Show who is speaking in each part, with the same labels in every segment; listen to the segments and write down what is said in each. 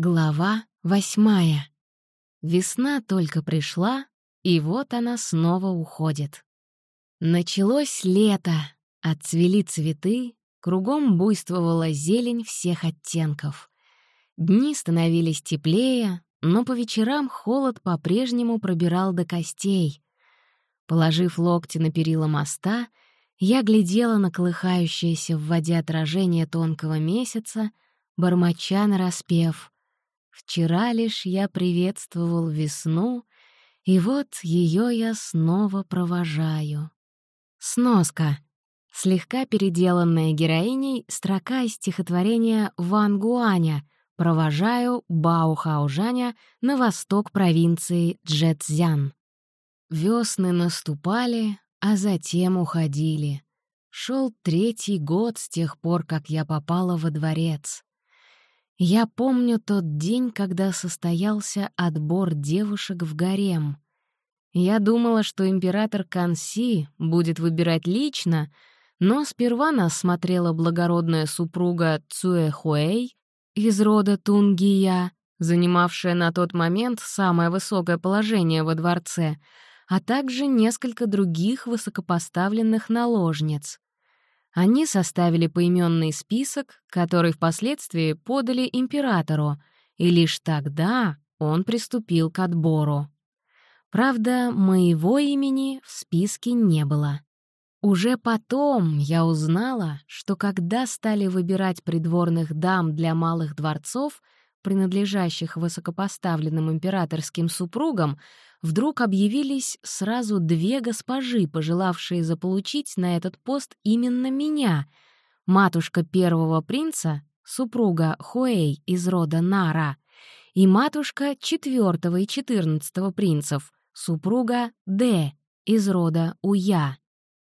Speaker 1: Глава восьмая. Весна только пришла, и вот она снова уходит. Началось лето, отцвели цветы, кругом буйствовала зелень всех оттенков. Дни становились теплее, но по вечерам холод по-прежнему пробирал до костей. Положив локти на перила моста, я глядела на колыхающееся в воде отражение тонкого месяца, бормоча нараспев — Вчера лишь я приветствовал весну, и вот ее я снова провожаю. Сноска. Слегка переделанная героиней строка из стихотворения Ван Гуаня «Провожаю Баухаужаня на восток провинции Джэцзян». Весны наступали, а затем уходили. Шел третий год с тех пор, как я попала во дворец. Я помню тот день, когда состоялся отбор девушек в гарем. Я думала, что император Канси будет выбирать лично, но сперва нас смотрела благородная супруга Цуэ Хуэй из рода Тунгия, занимавшая на тот момент самое высокое положение во дворце, а также несколько других высокопоставленных наложниц. Они составили поименный список, который впоследствии подали императору, и лишь тогда он приступил к отбору. Правда, моего имени в списке не было. Уже потом я узнала, что когда стали выбирать придворных дам для малых дворцов, принадлежащих высокопоставленным императорским супругам, вдруг объявились сразу две госпожи, пожелавшие заполучить на этот пост именно меня, матушка первого принца, супруга Хуэй из рода Нара, и матушка четвертого и четырнадцатого принцев, супруга Д из рода Уя.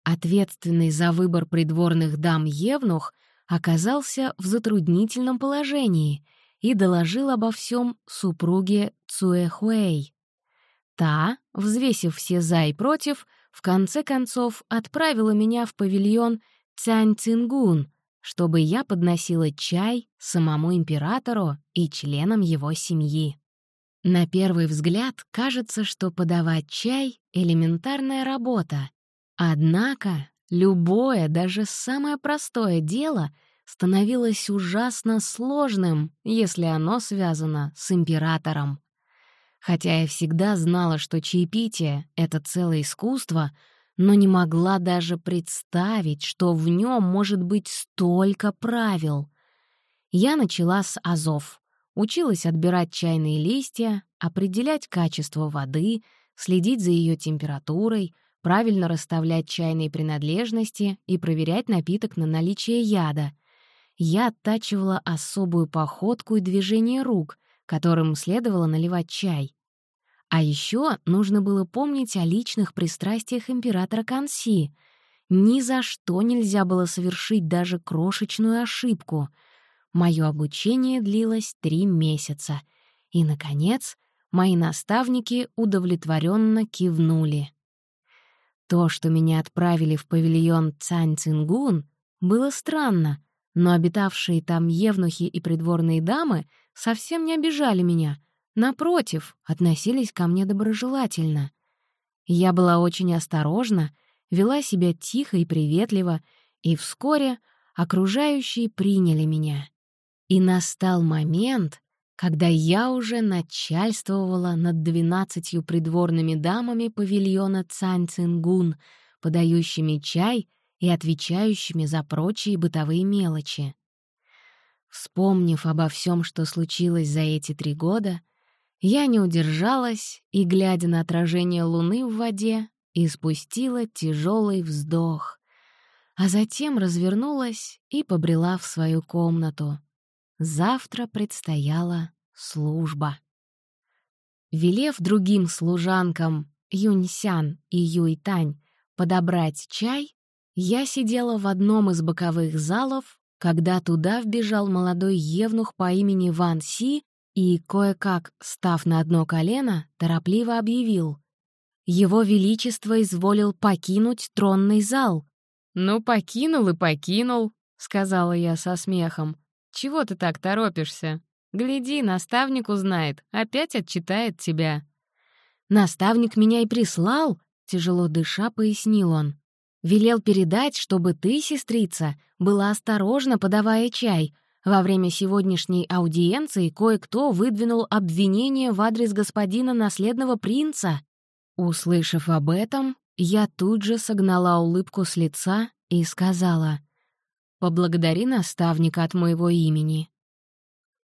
Speaker 1: Ответственный за выбор придворных дам Евнух оказался в затруднительном положении и доложил обо всем супруге Цуэхуэй. Та, взвесив все «за» и «против», в конце концов отправила меня в павильон Цянь-Цингун, чтобы я подносила чай самому императору и членам его семьи. На первый взгляд кажется, что подавать чай — элементарная работа. Однако любое, даже самое простое дело становилось ужасно сложным, если оно связано с императором. Хотя я всегда знала, что чаепитие — это целое искусство, но не могла даже представить, что в нем может быть столько правил. Я начала с азов. Училась отбирать чайные листья, определять качество воды, следить за ее температурой, правильно расставлять чайные принадлежности и проверять напиток на наличие яда. Я оттачивала особую походку и движение рук, которым следовало наливать чай. А еще нужно было помнить о личных пристрастиях императора Канси. Ни за что нельзя было совершить даже крошечную ошибку. Мое обучение длилось три месяца. И, наконец, мои наставники удовлетворенно кивнули. То, что меня отправили в павильон Цань Цингун, было странно, но обитавшие там евнухи и придворные дамы совсем не обижали меня, напротив, относились ко мне доброжелательно. Я была очень осторожна, вела себя тихо и приветливо, и вскоре окружающие приняли меня. И настал момент, когда я уже начальствовала над двенадцатью придворными дамами павильона Цань Цингун, подающими чай и отвечающими за прочие бытовые мелочи. Вспомнив обо всем, что случилось за эти три года, я не удержалась и, глядя на отражение луны в воде, испустила тяжелый вздох, а затем развернулась и побрела в свою комнату. Завтра предстояла служба. Велев другим служанкам Юньсян и Юйтань подобрать чай, я сидела в одном из боковых залов, когда туда вбежал молодой евнух по имени Ван Си и, кое-как, став на одно колено, торопливо объявил. Его Величество изволил покинуть тронный зал. «Ну, покинул и покинул», — сказала я со смехом. «Чего ты так торопишься? Гляди, наставник узнает, опять отчитает тебя». «Наставник меня и прислал», — тяжело дыша пояснил он. «Велел передать, чтобы ты, сестрица, была осторожна, подавая чай. Во время сегодняшней аудиенции кое-кто выдвинул обвинение в адрес господина наследного принца». Услышав об этом, я тут же согнала улыбку с лица и сказала «Поблагодари наставника от моего имени».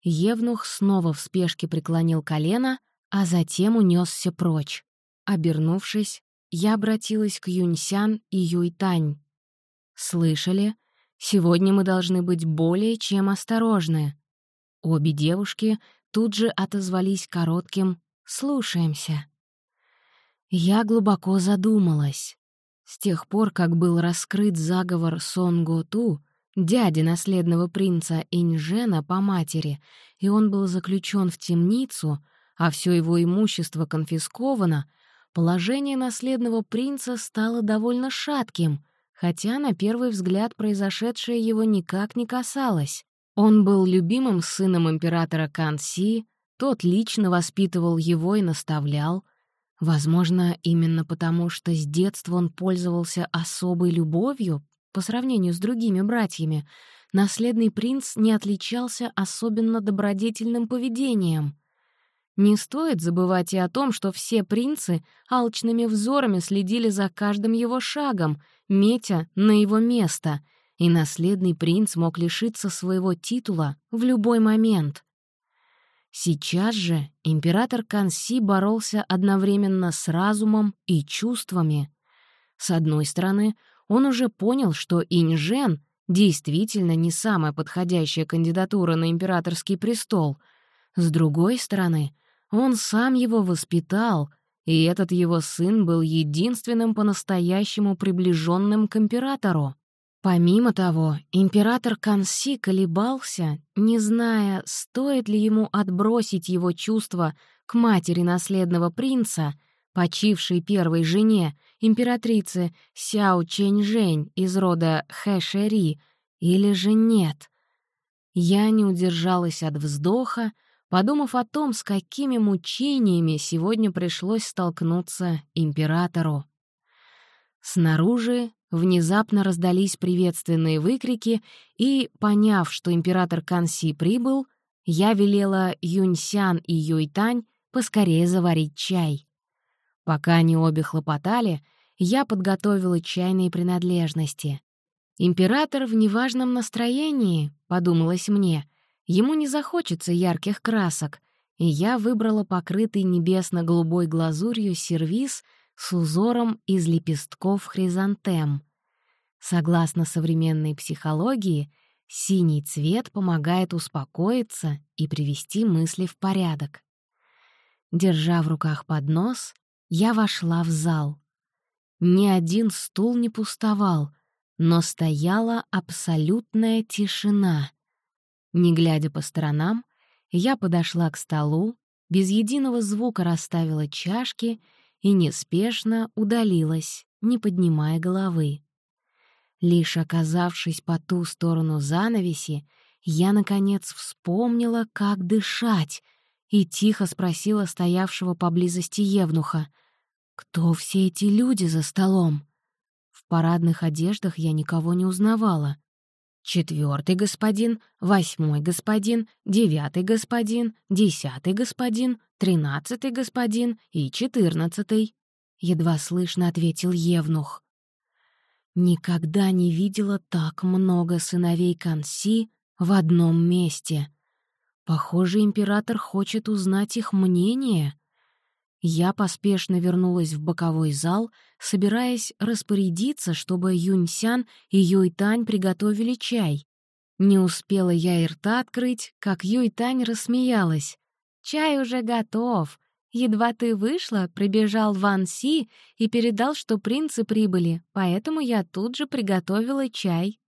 Speaker 1: Евнух снова в спешке преклонил колено, а затем унесся прочь. Обернувшись, я обратилась к Юньсян и Юйтань. «Слышали? Сегодня мы должны быть более чем осторожны». Обе девушки тут же отозвались коротким «слушаемся». Я глубоко задумалась. С тех пор, как был раскрыт заговор Сон Го Ту, дяди наследного принца Инжена по матери, и он был заключен в темницу, а все его имущество конфисковано, положение наследного принца стало довольно шатким, хотя на первый взгляд произошедшее его никак не касалось. Он был любимым сыном императора Канси, тот лично воспитывал его и наставлял, Возможно, именно потому, что с детства он пользовался особой любовью по сравнению с другими братьями, наследный принц не отличался особенно добродетельным поведением. Не стоит забывать и о том, что все принцы алчными взорами следили за каждым его шагом, метя на его место, и наследный принц мог лишиться своего титула в любой момент — Сейчас же император Канси боролся одновременно с разумом и чувствами. С одной стороны, он уже понял, что Инжен действительно не самая подходящая кандидатура на императорский престол. С другой стороны, он сам его воспитал, и этот его сын был единственным по-настоящему приближенным к императору. Помимо того, император Канси колебался, не зная, стоит ли ему отбросить его чувства к матери наследного принца, почившей первой жене, императрице Сяо Чэньжэнь из рода Хэшэри, или же нет. Я не удержалась от вздоха, подумав о том, с какими мучениями сегодня пришлось столкнуться императору. Снаружи Внезапно раздались приветственные выкрики, и, поняв, что император Канси прибыл, я велела Юньсян и Юйтань поскорее заварить чай. Пока они обе хлопотали, я подготовила чайные принадлежности. «Император в неважном настроении», — подумалось мне, — «ему не захочется ярких красок», и я выбрала покрытый небесно-голубой глазурью сервиз — с узором из лепестков хризантем. Согласно современной психологии, синий цвет помогает успокоиться и привести мысли в порядок. Держа в руках поднос, я вошла в зал. Ни один стул не пустовал, но стояла абсолютная тишина. Не глядя по сторонам, я подошла к столу, без единого звука расставила чашки — и неспешно удалилась, не поднимая головы. Лишь оказавшись по ту сторону занавеси, я, наконец, вспомнила, как дышать, и тихо спросила стоявшего поблизости Евнуха, «Кто все эти люди за столом?» В парадных одеждах я никого не узнавала. Четвертый господин, восьмой господин, девятый господин, десятый господин, тринадцатый господин и четырнадцатый», — едва слышно ответил Евнух. «Никогда не видела так много сыновей Канси в одном месте. Похоже, император хочет узнать их мнение». Я поспешно вернулась в боковой зал, собираясь распорядиться, чтобы Юньсян и Юйтань приготовили чай. Не успела я и рта открыть, как Юйтань рассмеялась. Чай уже готов. Едва ты вышла, прибежал Ван Си и передал, что принцы прибыли, поэтому я тут же приготовила чай».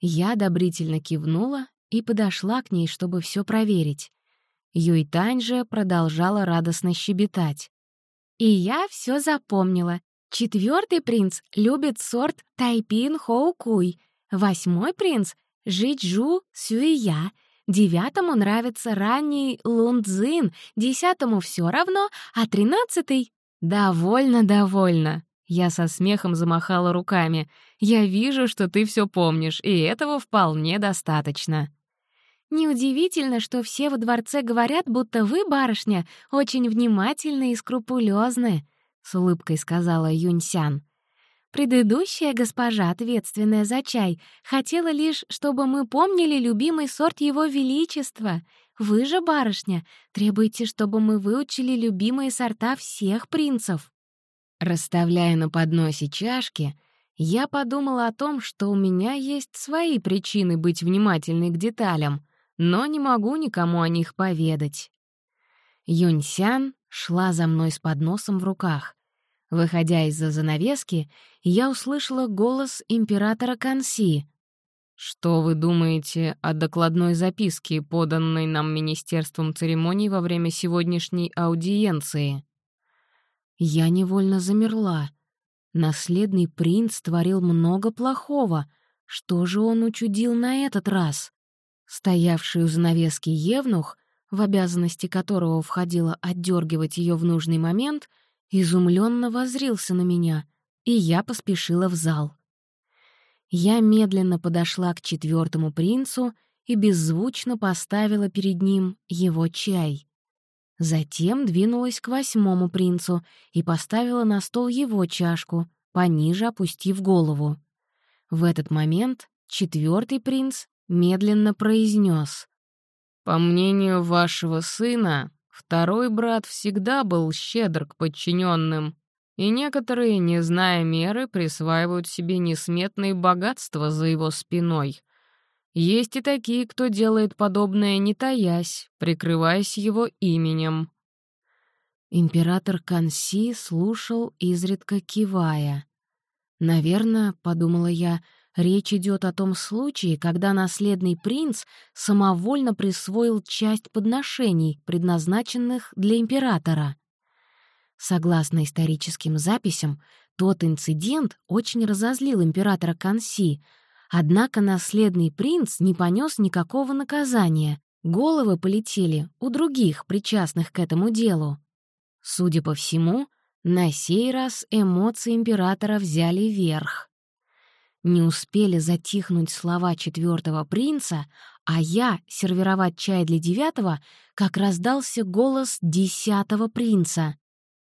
Speaker 1: Я одобрительно кивнула и подошла к ней, чтобы все проверить. Юйтань же продолжала радостно щебетать. «И я все запомнила. Четвертый принц любит сорт Тайпин Хоукуй, восьмой принц — Жиджу Сюия, девятому нравится ранний лундзин, десятому все равно, а тринадцатый... Довольно, довольно. Я со смехом замахала руками. Я вижу, что ты все помнишь, и этого вполне достаточно. Неудивительно, что все во дворце говорят, будто вы, барышня, очень внимательны и скрупулезны, с улыбкой сказала Юньсян. Предыдущая госпожа, ответственная за чай, хотела лишь, чтобы мы помнили любимый сорт его величества. Вы же, барышня, требуете, чтобы мы выучили любимые сорта всех принцев. Расставляя на подносе чашки, я подумала о том, что у меня есть свои причины быть внимательной к деталям, но не могу никому о них поведать. Юньсян шла за мной с подносом в руках. Выходя из-за занавески, я услышала голос императора Канси. «Что вы думаете о докладной записке, поданной нам Министерством церемоний во время сегодняшней аудиенции?» Я невольно замерла. Наследный принц творил много плохого. Что же он учудил на этот раз? Стоявший у занавески Евнух, в обязанности которого входило отдергивать ее в нужный момент, изумленно возрился на меня, и я поспешила в зал. Я медленно подошла к четвертому принцу и беззвучно поставила перед ним его чай. Затем двинулась к восьмому принцу и поставила на стол его чашку, пониже опустив голову. В этот момент четвертый принц медленно произнес. «По мнению вашего сына, второй брат всегда был щедр к подчиненным, и некоторые, не зная меры, присваивают себе несметные богатства за его спиной. Есть и такие, кто делает подобное не таясь, прикрываясь его именем». Император Канси слушал, изредка кивая. «Наверное, — подумала я, — Речь идет о том случае, когда наследный принц самовольно присвоил часть подношений, предназначенных для императора. Согласно историческим записям, тот инцидент очень разозлил императора Канси, однако наследный принц не понес никакого наказания, головы полетели у других, причастных к этому делу. Судя по всему, на сей раз эмоции императора взяли верх. Не успели затихнуть слова четвертого принца, а я сервировать чай для девятого, как раздался голос десятого принца.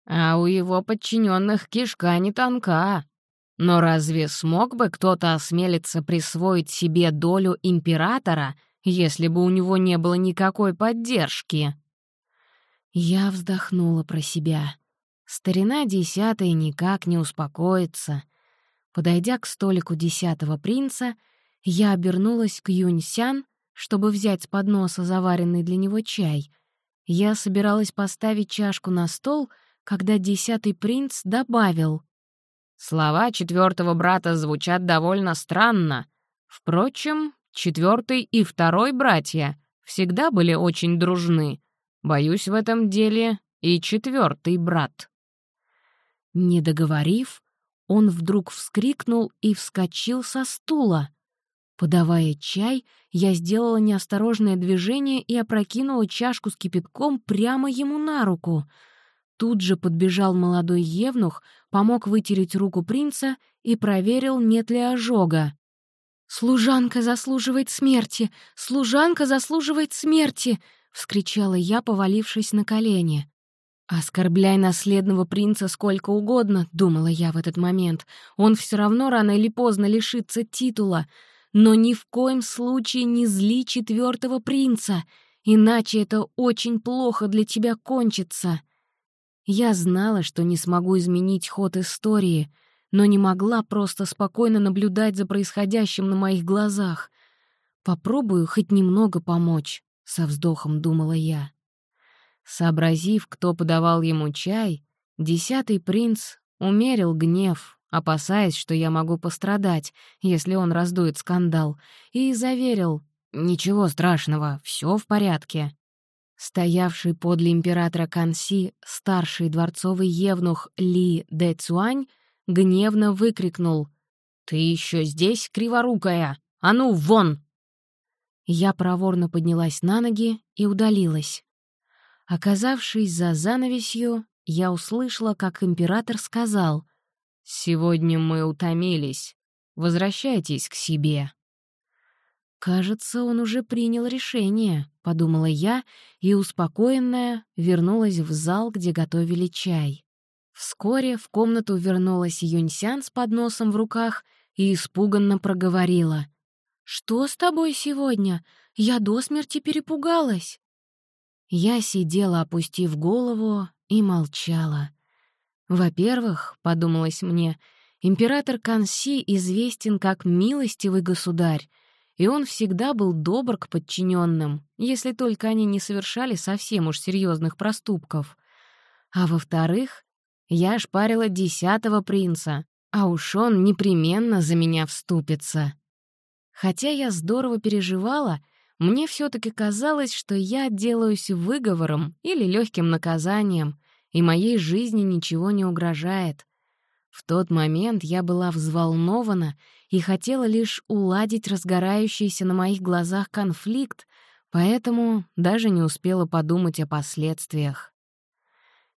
Speaker 1: А у его подчиненных кишка не тонка. Но разве смог бы кто-то осмелиться присвоить себе долю императора, если бы у него не было никакой поддержки? Я вздохнула про себя. Старина десятая никак не успокоится — Подойдя к столику десятого принца, я обернулась к Юньсян, чтобы взять с подноса заваренный для него чай. Я собиралась поставить чашку на стол, когда десятый принц добавил. «Слова четвертого брата звучат довольно странно. Впрочем, четвертый и второй братья всегда были очень дружны. Боюсь, в этом деле и четвертый брат». Не договорив, он вдруг вскрикнул и вскочил со стула. Подавая чай, я сделала неосторожное движение и опрокинула чашку с кипятком прямо ему на руку. Тут же подбежал молодой евнух, помог вытереть руку принца и проверил, нет ли ожога. «Служанка заслуживает смерти! Служанка заслуживает смерти!» — вскричала я, повалившись на колени. «Оскорбляй наследного принца сколько угодно», — думала я в этот момент. «Он все равно рано или поздно лишится титула. Но ни в коем случае не зли четвертого принца, иначе это очень плохо для тебя кончится». Я знала, что не смогу изменить ход истории, но не могла просто спокойно наблюдать за происходящим на моих глазах. «Попробую хоть немного помочь», — со вздохом думала я. Сообразив, кто подавал ему чай, десятый принц умерил гнев, опасаясь, что я могу пострадать, если он раздует скандал, и заверил «Ничего страшного, все в порядке». Стоявший подле императора Канси старший дворцовый евнух Ли Дэ Цуань гневно выкрикнул «Ты еще здесь, криворукая? А ну, вон!» Я проворно поднялась на ноги и удалилась. Оказавшись за занавесью, я услышала, как император сказал «Сегодня мы утомились. Возвращайтесь к себе». «Кажется, он уже принял решение», — подумала я, и, успокоенная, вернулась в зал, где готовили чай. Вскоре в комнату вернулась Юньсян с подносом в руках и испуганно проговорила. «Что с тобой сегодня? Я до смерти перепугалась». Я сидела, опустив голову, и молчала. «Во-первых, — подумалось мне, — император Канси известен как милостивый государь, и он всегда был добр к подчиненным, если только они не совершали совсем уж серьезных проступков. А во-вторых, я шпарила десятого принца, а уж он непременно за меня вступится. Хотя я здорово переживала, мне все таки казалось, что я отделаюсь выговором или легким наказанием, и моей жизни ничего не угрожает. В тот момент я была взволнована и хотела лишь уладить разгорающийся на моих глазах конфликт, поэтому даже не успела подумать о последствиях.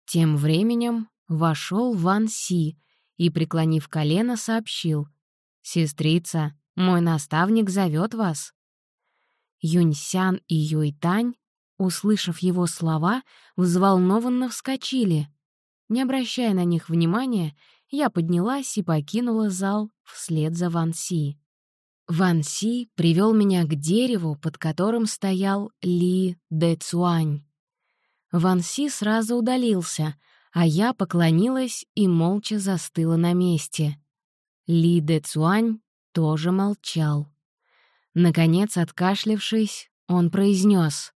Speaker 1: Тем временем вошел Ван Си и, преклонив колено, сообщил. «Сестрица, мой наставник зовет вас». Юньсян и Юйтань, услышав его слова, взволнованно вскочили. Не обращая на них внимания, я поднялась и покинула зал вслед за Ван Си. Ван Си привел меня к дереву, под которым стоял Ли Дэ Цуань. Ван Си сразу удалился, а я поклонилась и молча застыла на месте. Ли Дэ Цуань тоже молчал. Наконец, откашлившись, он произнес: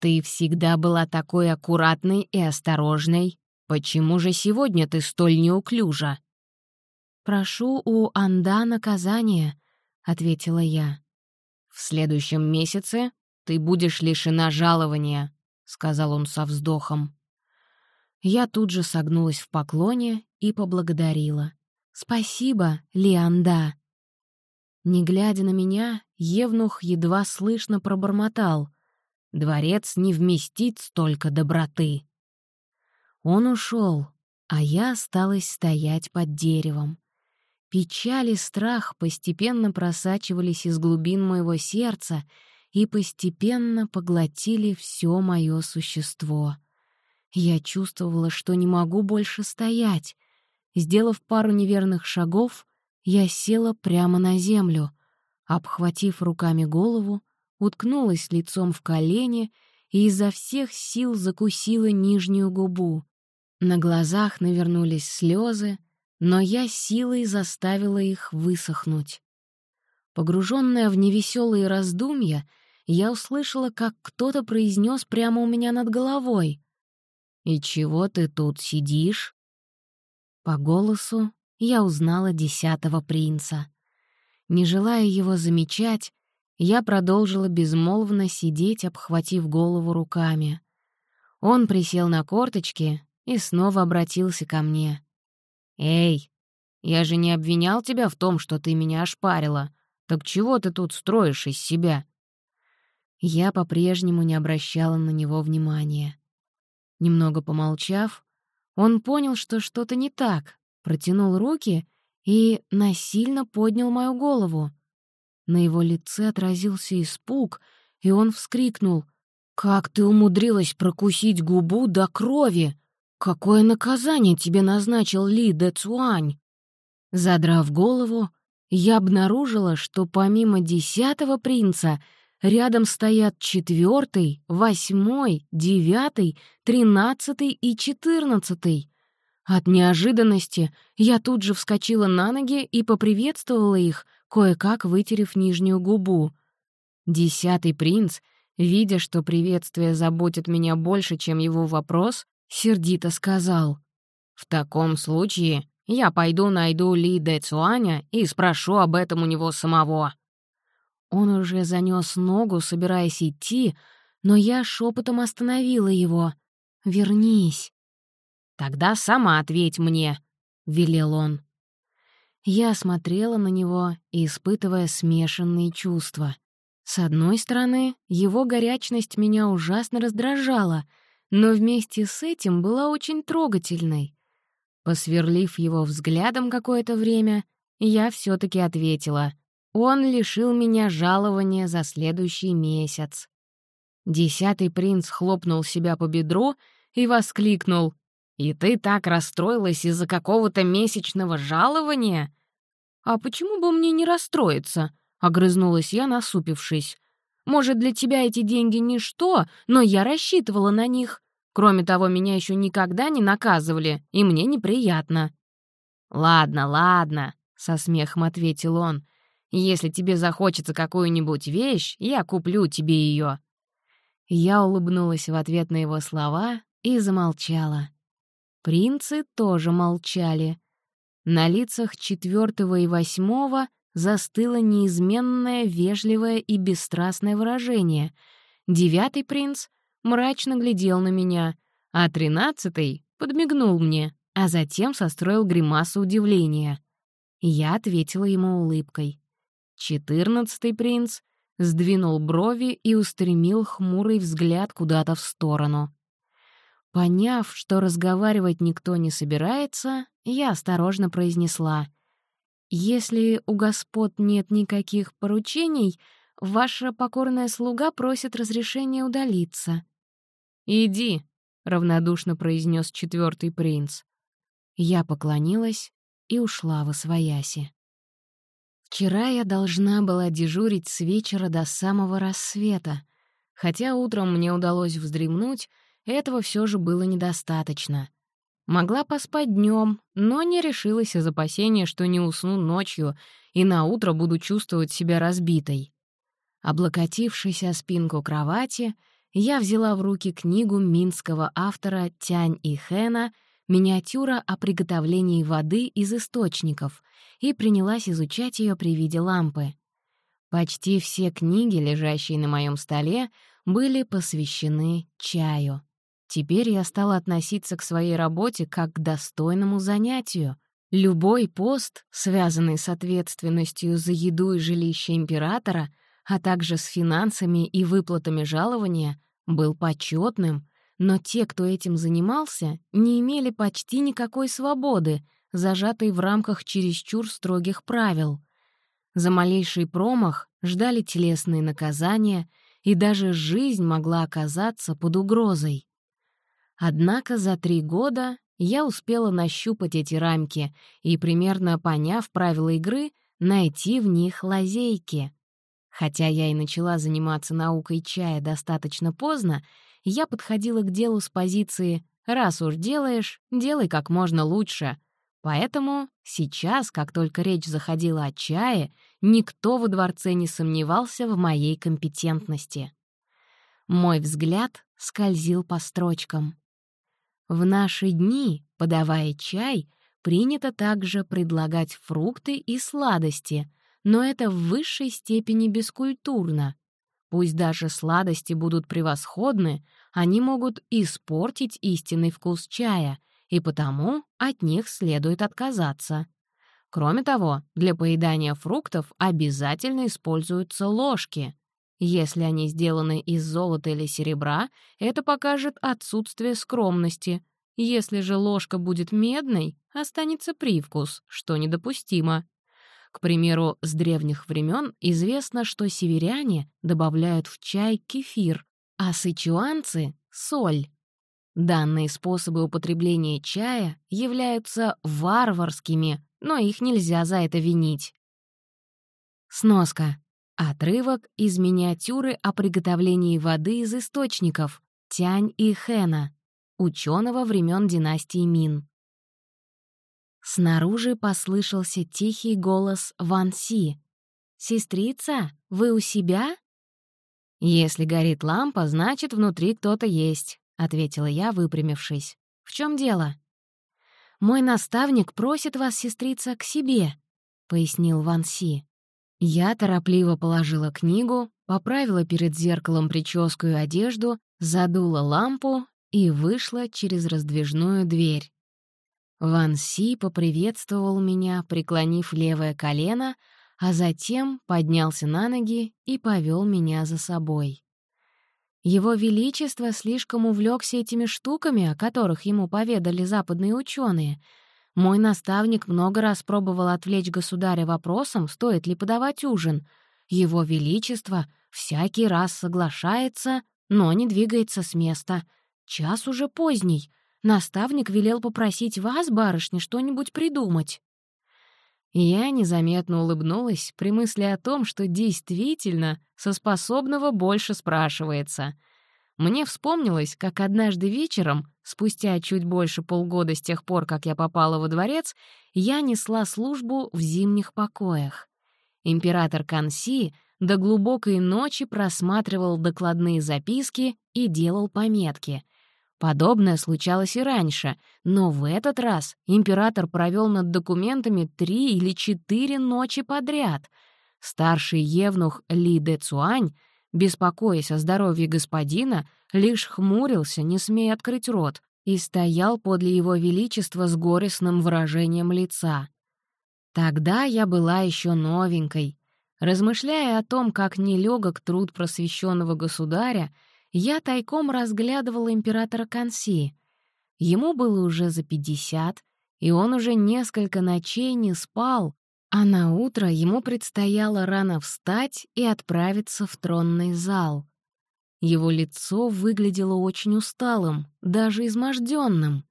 Speaker 1: «Ты всегда была такой аккуратной и осторожной, «Почему же сегодня ты столь неуклюжа?» «Прошу у Анда наказания», — ответила я. «В следующем месяце ты будешь лишена жалования», — сказал он со вздохом. Я тут же согнулась в поклоне и поблагодарила. «Спасибо, Лианда». Не глядя на меня, Евнух едва слышно пробормотал. «Дворец не вместит столько доброты». Он ушел, а я осталась стоять под деревом. Печаль и страх постепенно просачивались из глубин моего сердца и постепенно поглотили все мое существо. Я чувствовала, что не могу больше стоять. Сделав пару неверных шагов, я села прямо на землю. Обхватив руками голову, уткнулась лицом в колени и изо всех сил закусила нижнюю губу. На глазах навернулись слезы, но я силой заставила их высохнуть. Погруженная в невеселые раздумья, я услышала, как кто-то произнес прямо у меня над головой. «И чего ты тут сидишь?» По голосу я узнала десятого принца. Не желая его замечать, я продолжила безмолвно сидеть, обхватив голову руками. Он присел на корточки и снова обратился ко мне. «Эй, я же не обвинял тебя в том, что ты меня ошпарила. Так чего ты тут строишь из себя?» Я по-прежнему не обращала на него внимания. Немного помолчав, он понял, что что-то не так, протянул руки и насильно поднял мою голову. На его лице отразился испуг, и он вскрикнул. «Как ты умудрилась прокусить губу до крови?» «Какое наказание тебе назначил Ли Дэ Цуань?» Задрав голову, я обнаружила, что помимо десятого принца рядом стоят четвертый, восьмой, девятый, тринадцатый и четырнадцатый. От неожиданности я тут же вскочила на ноги и поприветствовала их, кое-как вытерев нижнюю губу. Десятый принц, видя, что приветствие заботит меня больше, чем его вопрос, — сердито сказал. «В таком случае я пойду найду Ли Дэ Цуаня и спрошу об этом у него самого». Он уже занёс ногу, собираясь идти, но я шепотом остановила его. «Вернись». «Тогда сама ответь мне», — велел он. Я смотрела на него, испытывая смешанные чувства. С одной стороны, его горячность меня ужасно раздражала, но вместе с этим была очень трогательной. Посверлив его взглядом какое-то время, я все таки ответила. Он лишил меня жалования за следующий месяц. Десятый принц хлопнул себя по бедру и воскликнул. «И ты так расстроилась из-за какого-то месячного жалования?» «А почему бы мне не расстроиться?» — огрызнулась я, насупившись. «Может, для тебя эти деньги ничто, но я рассчитывала на них. Кроме того, меня еще никогда не наказывали, и мне неприятно». «Ладно, ладно», — со смехом ответил он. «Если тебе захочется какую-нибудь вещь, я куплю тебе ее. Я улыбнулась в ответ на его слова и замолчала. Принцы тоже молчали. На лицах четвертого и восьмого застыло неизменное, вежливое и бесстрастное выражение. Девятый принц мрачно глядел на меня, а тринадцатый подмигнул мне, а затем состроил гримасу удивления. Я ответила ему улыбкой. Четырнадцатый принц сдвинул брови и устремил хмурый взгляд куда-то в сторону. Поняв, что разговаривать никто не собирается, я осторожно произнесла. «Если у господ нет никаких поручений, ваша покорная слуга просит разрешения удалиться». «Иди», — равнодушно произнес четвертый принц. Я поклонилась и ушла во свояси. Вчера я должна была дежурить с вечера до самого рассвета. Хотя утром мне удалось вздремнуть, этого все же было недостаточно. Могла поспать днем, но не решилась из опасения, что не усну ночью и на утро буду чувствовать себя разбитой. Облокотившись о спинку кровати, я взяла в руки книгу минского автора Тянь и Хэна «Миниатюра о приготовлении воды из источников» и принялась изучать ее при виде лампы. Почти все книги, лежащие на моем столе, были посвящены чаю. Теперь я стала относиться к своей работе как к достойному занятию. Любой пост, связанный с ответственностью за еду и жилище императора, а также с финансами и выплатами жалования, был почетным, но те, кто этим занимался, не имели почти никакой свободы, зажатой в рамках чересчур строгих правил. За малейший промах ждали телесные наказания, и даже жизнь могла оказаться под угрозой. Однако за три года я успела нащупать эти рамки и, примерно поняв правила игры, найти в них лазейки. Хотя я и начала заниматься наукой чая достаточно поздно, я подходила к делу с позиции «раз уж делаешь, делай как можно лучше», Поэтому сейчас, как только речь заходила о чае, никто во дворце не сомневался в моей компетентности. Мой взгляд скользил по строчкам. В наши дни, подавая чай, принято также предлагать фрукты и сладости, но это в высшей степени бескультурно. Пусть даже сладости будут превосходны, они могут испортить истинный вкус чая — и потому от них следует отказаться. Кроме того, для поедания фруктов обязательно используются ложки. Если они сделаны из золота или серебра, это покажет отсутствие скромности. Если же ложка будет медной, останется привкус, что недопустимо. К примеру, с древних времен известно, что северяне добавляют в чай кефир, а сычуанцы — соль. Данные способы употребления чая являются варварскими, но их нельзя за это винить. Сноска. Отрывок из миниатюры о приготовлении воды из источников Тянь и Хэна, ученого времен династии Мин. Снаружи послышался тихий голос Ван Си. «Сестрица, вы у себя?» «Если горит лампа, значит, внутри кто-то есть. — ответила я, выпрямившись. «В чем дело?» «Мой наставник просит вас, сестрица, к себе», — пояснил Ван Си. Я торопливо положила книгу, поправила перед зеркалом прическу и одежду, задула лампу и вышла через раздвижную дверь. Ван Си поприветствовал меня, преклонив левое колено, а затем поднялся на ноги и повел меня за собой. Его Величество слишком увлекся этими штуками, о которых ему поведали западные ученые. Мой наставник много раз пробовал отвлечь государя вопросом, стоит ли подавать ужин. Его Величество всякий раз соглашается, но не двигается с места. Час уже поздний. Наставник велел попросить вас, барышня, что-нибудь придумать. Я незаметно улыбнулась при мысли о том, что действительно со способного больше спрашивается. Мне вспомнилось, как однажды вечером, спустя чуть больше полгода с тех пор, как я попала во дворец, я несла службу в зимних покоях. Император Канси до глубокой ночи просматривал докладные записки и делал пометки — Подобное случалось и раньше, но в этот раз император провел над документами три или четыре ночи подряд. Старший евнух Ли Де Цуань, беспокоясь о здоровье господина, лишь хмурился, не смея открыть рот, и стоял подле его величества с горестным выражением лица. Тогда я была еще новенькой. Размышляя о том, как нелегок труд просвещенного государя, я тайком разглядывала императора Канси. Ему было уже за пятьдесят, и он уже несколько ночей не спал, а на утро ему предстояло рано встать и отправиться в тронный зал. Его лицо выглядело очень усталым, даже изможденным.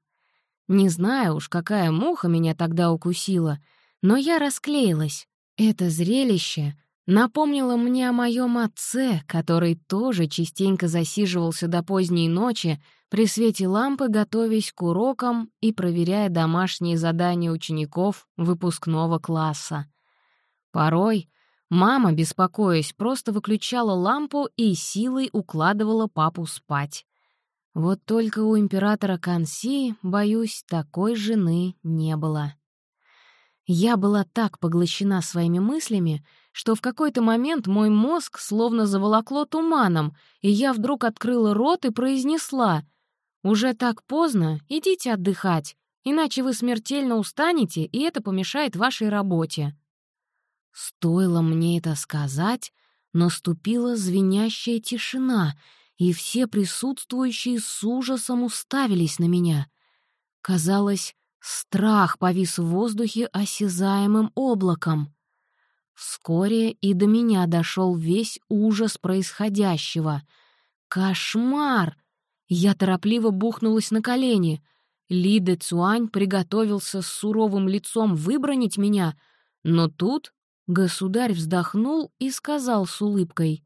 Speaker 1: Не знаю уж, какая муха меня тогда укусила, но я расклеилась. Это зрелище напомнила мне о моем отце, который тоже частенько засиживался до поздней ночи при свете лампы, готовясь к урокам и проверяя домашние задания учеников выпускного класса. Порой мама, беспокоясь, просто выключала лампу и силой укладывала папу спать. Вот только у императора Канси, боюсь, такой жены не было. Я была так поглощена своими мыслями, что в какой-то момент мой мозг словно заволокло туманом, и я вдруг открыла рот и произнесла «Уже так поздно, идите отдыхать, иначе вы смертельно устанете, и это помешает вашей работе». Стоило мне это сказать, наступила звенящая тишина, и все присутствующие с ужасом уставились на меня. Казалось, Страх повис в воздухе осязаемым облаком. Вскоре и до меня дошел весь ужас происходящего. Кошмар! Я торопливо бухнулась на колени. Ли Де Цуань приготовился с суровым лицом выбронить меня, но тут государь вздохнул и сказал с улыбкой.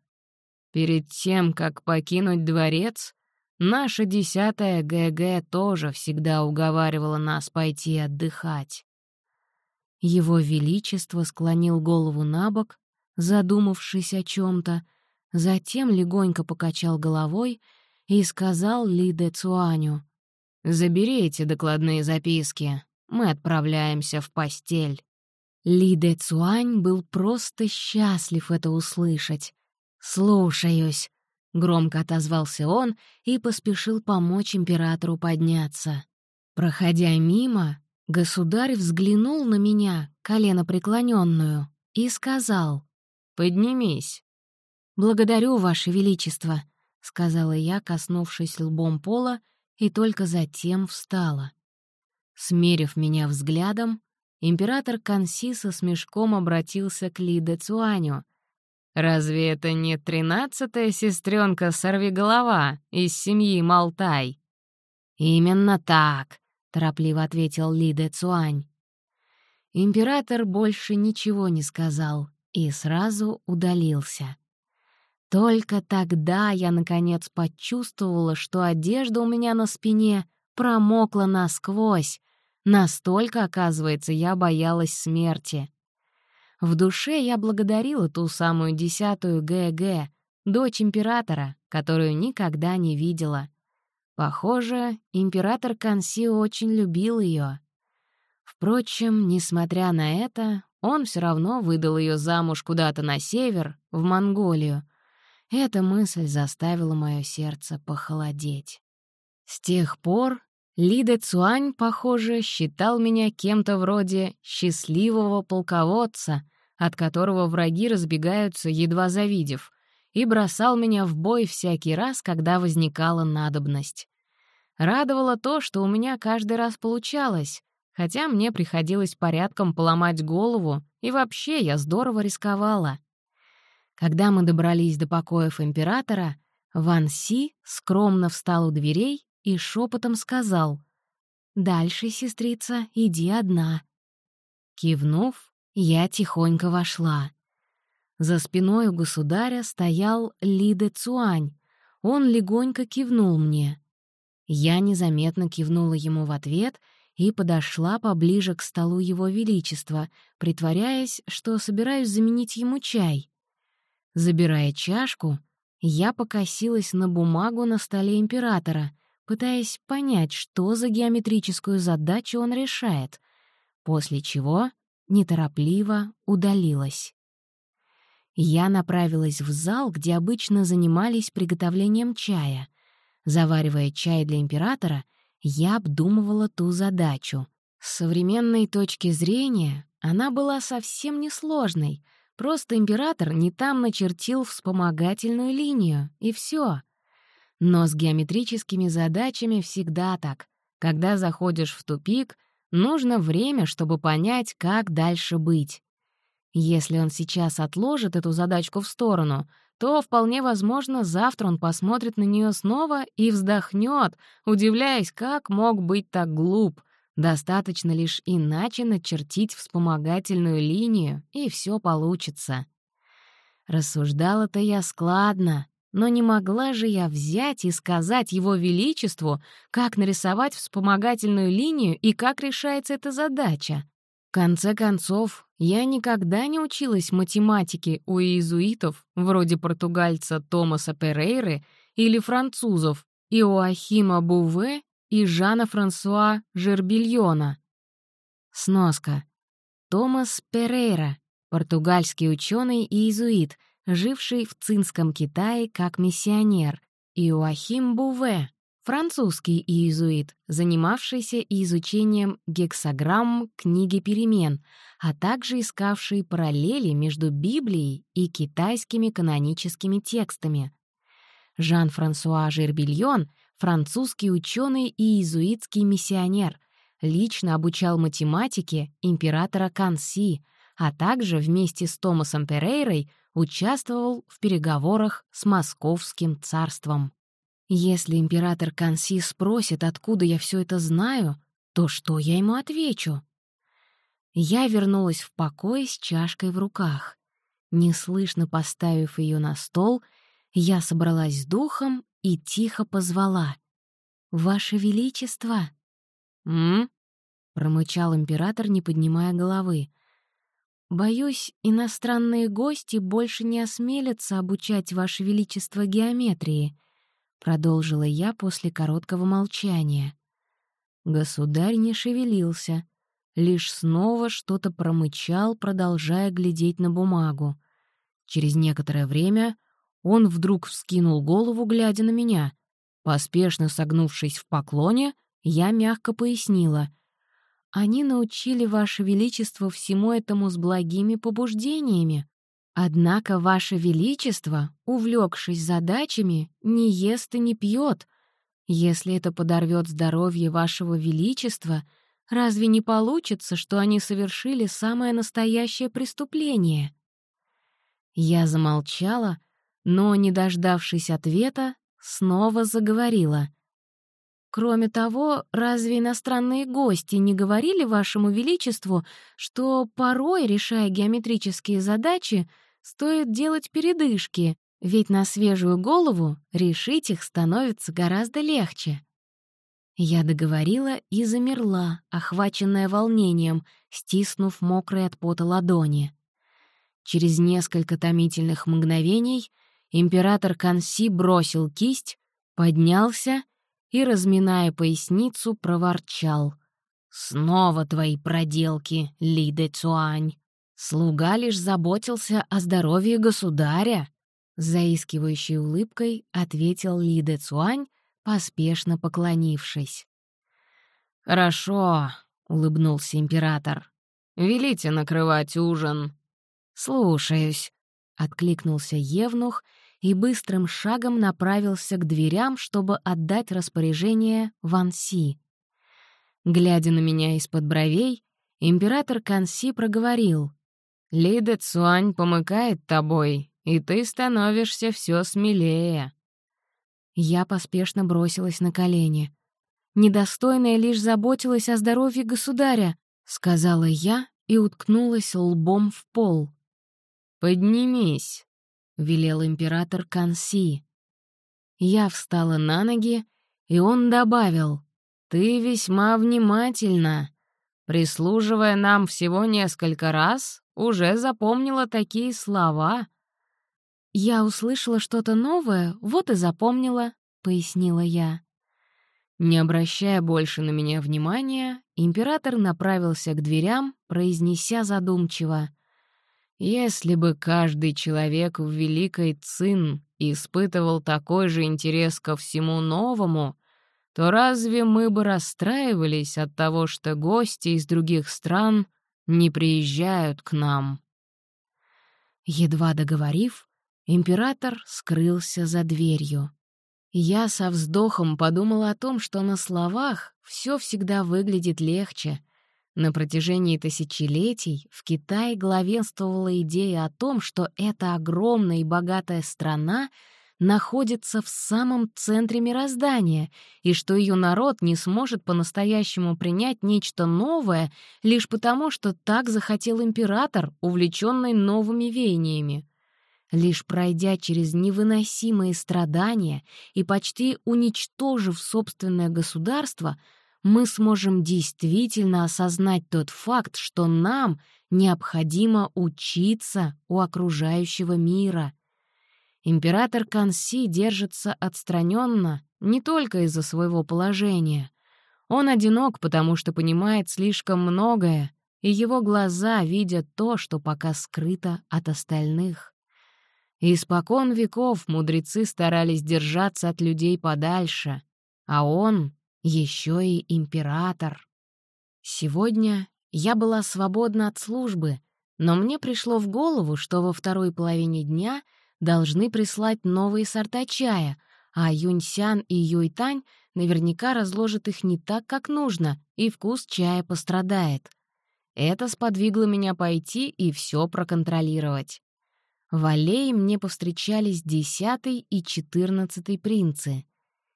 Speaker 1: «Перед тем, как покинуть дворец, Наша десятая ГГ тоже всегда уговаривала нас пойти отдыхать. Его Величество склонил голову на бок, задумавшись о чем то затем легонько покачал головой и сказал Ли Де Цуаню, «Забери эти докладные записки, мы отправляемся в постель». Ли Де Цуань был просто счастлив это услышать. «Слушаюсь», — громко отозвался он и поспешил помочь императору подняться. Проходя мимо, государь взглянул на меня, колено преклоненную, и сказал «Поднимись». «Благодарю, Ваше Величество», — сказала я, коснувшись лбом пола, и только затем встала. Смерив меня взглядом, император Канси со смешком обратился к Лиде Цуаню, Разве это не тринадцатая сестренка сорвиголова из семьи Малтай? Именно так, торопливо ответил Ли Де Цуань. Император больше ничего не сказал и сразу удалился. Только тогда я, наконец, почувствовала, что одежда у меня на спине промокла насквозь. Настолько, оказывается, я боялась смерти. В душе я благодарила ту самую десятую ГГ, дочь императора, которую никогда не видела. Похоже, император Канси очень любил ее. Впрочем, несмотря на это, он все равно выдал ее замуж куда-то на север, в Монголию. Эта мысль заставила мое сердце похолодеть. С тех пор Лиде Цуань, похоже, считал меня кем-то вроде счастливого полководца, от которого враги разбегаются, едва завидев, и бросал меня в бой всякий раз, когда возникала надобность. Радовало то, что у меня каждый раз получалось, хотя мне приходилось порядком поломать голову, и вообще я здорово рисковала. Когда мы добрались до покоев императора, Ван Си скромно встал у дверей и шепотом сказал «Дальше, сестрица, иди одна». Кивнув, я тихонько вошла. За спиной у государя стоял Ли Де Цуань. Он легонько кивнул мне. Я незаметно кивнула ему в ответ и подошла поближе к столу Его Величества, притворяясь, что собираюсь заменить ему чай. Забирая чашку, я покосилась на бумагу на столе императора, пытаясь понять, что за геометрическую задачу он решает, после чего неторопливо удалилась. Я направилась в зал, где обычно занимались приготовлением чая. Заваривая чай для императора, я обдумывала ту задачу. С современной точки зрения она была совсем несложной — Просто император не там начертил вспомогательную линию, и все. Но с геометрическими задачами всегда так. Когда заходишь в тупик, нужно время, чтобы понять, как дальше быть. Если он сейчас отложит эту задачку в сторону, то вполне возможно, завтра он посмотрит на нее снова и вздохнет, удивляясь, как мог быть так глуп, Достаточно лишь иначе начертить вспомогательную линию, и все получится. Рассуждала-то я складно, но не могла же я взять и сказать его величеству, как нарисовать вспомогательную линию и как решается эта задача. Конце концов, я никогда не училась математике у иезуитов, вроде португальца Томаса Перейры или французов Иоахима Буве и Жана-Франсуа Жербильона. Сноска. Томас Перейра, португальский ученый и иезуит, живший в Цинском Китае как миссионер, Иоахим Буве, французский иезуит, занимавшийся изучением гексограмм книги перемен, а также искавший параллели между Библией и китайскими каноническими текстами. Жан-Франсуа Жербильон французский ученый и иезуитский миссионер, лично обучал математике императора Канси, а также вместе с Томасом Перейрой участвовал в переговорах с Московским царством. Если император Канси спросит, откуда я все это знаю, то что я ему отвечу? Я вернулась в покой с чашкой в руках. Неслышно поставив ее на стол, я собралась с духом и тихо позвала. «Ваше Величество!» «М?» — промычал император, не поднимая головы. «Боюсь, иностранные гости больше не осмелятся обучать Ваше Величество геометрии», — продолжила я после короткого молчания. Государь не шевелился, лишь снова что-то промычал, продолжая глядеть на бумагу. Через некоторое время он вдруг вскинул голову, глядя на меня. Поспешно согнувшись в поклоне, я мягко пояснила. «Они научили Ваше Величество всему этому с благими побуждениями. Однако Ваше Величество, увлекшись задачами, не ест и не пьет. Если это подорвет здоровье Вашего Величества, разве не получится, что они совершили самое настоящее преступление?» Я замолчала, — но, не дождавшись ответа, снова заговорила. «Кроме того, разве иностранные гости не говорили вашему величеству, что порой, решая геометрические задачи, стоит делать передышки, ведь на свежую голову решить их становится гораздо легче?» Я договорила и замерла, охваченная волнением, стиснув мокрые от пота ладони. Через несколько томительных мгновений Император Канси бросил кисть, поднялся и, разминая поясницу, проворчал. «Снова твои проделки, Ли Де Цуань. Слуга лишь заботился о здоровье государя», — заискивающей улыбкой ответил Ли Де Цуань, поспешно поклонившись. «Хорошо», — улыбнулся император. «Велите накрывать ужин». «Слушаюсь», — откликнулся Евнух и быстрым шагом направился к дверям, чтобы отдать распоряжение Ванси. Глядя на меня из-под бровей, император Канси проговорил. «Лида Цуань помыкает тобой, и ты становишься все смелее». Я поспешно бросилась на колени. «Недостойная лишь заботилась о здоровье государя», — сказала я и уткнулась лбом в пол. «Поднимись», — велел император Канси. Я встала на ноги, и он добавил, «Ты весьма внимательна. Прислуживая нам всего несколько раз, уже запомнила такие слова». «Я услышала что-то новое, вот и запомнила», — пояснила я. Не обращая больше на меня внимания, император направился к дверям, произнеся задумчиво. «Если бы каждый человек в Великой Цин испытывал такой же интерес ко всему новому, то разве мы бы расстраивались от того, что гости из других стран не приезжают к нам?» Едва договорив, император скрылся за дверью. Я со вздохом подумала о том, что на словах все всегда выглядит легче. На протяжении тысячелетий в Китае главенствовала идея о том, что эта огромная и богатая страна — находится в самом центре мироздания, и что ее народ не сможет по-настоящему принять нечто новое лишь потому, что так захотел император, увлеченный новыми веяниями. Лишь пройдя через невыносимые страдания и почти уничтожив собственное государство, мы сможем действительно осознать тот факт, что нам необходимо учиться у окружающего мира — Император Канси держится отстраненно не только из-за своего положения. Он одинок, потому что понимает слишком многое, и его глаза видят то, что пока скрыто от остальных. Испокон веков мудрецы старались держаться от людей подальше, а он еще и император. Сегодня я была свободна от службы, но мне пришло в голову, что во второй половине дня — должны прислать новые сорта чая, а Юньсян и Юйтань наверняка разложат их не так, как нужно, и вкус чая пострадает. Это сподвигло меня пойти и все проконтролировать. В аллее мне повстречались десятый и четырнадцатый принцы.